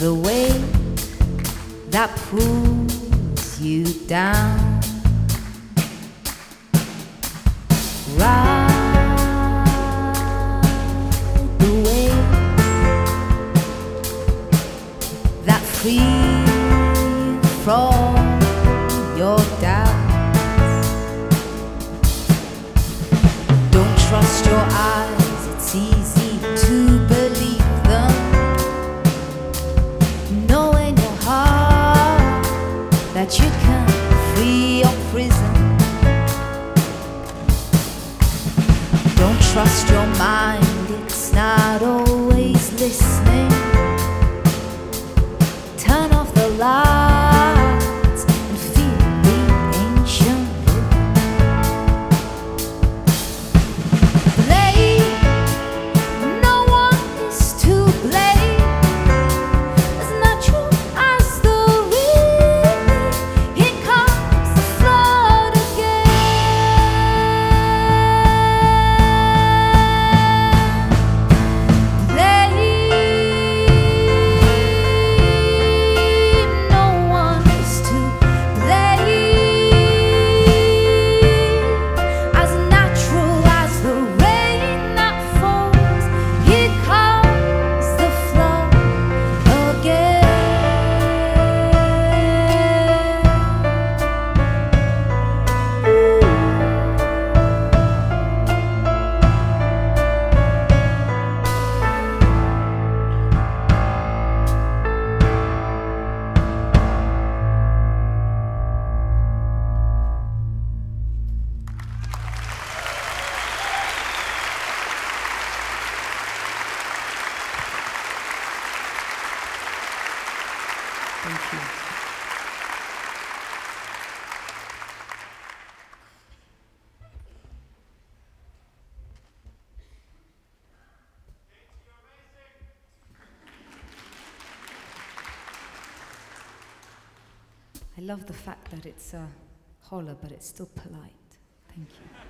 the weight that pulls you down. Ride the that from your doubts. Don't trust your eyes, that you can free your prison. Don't trust your mind, Thank you. I love the fact that it's a holler, but it's still polite. Thank you.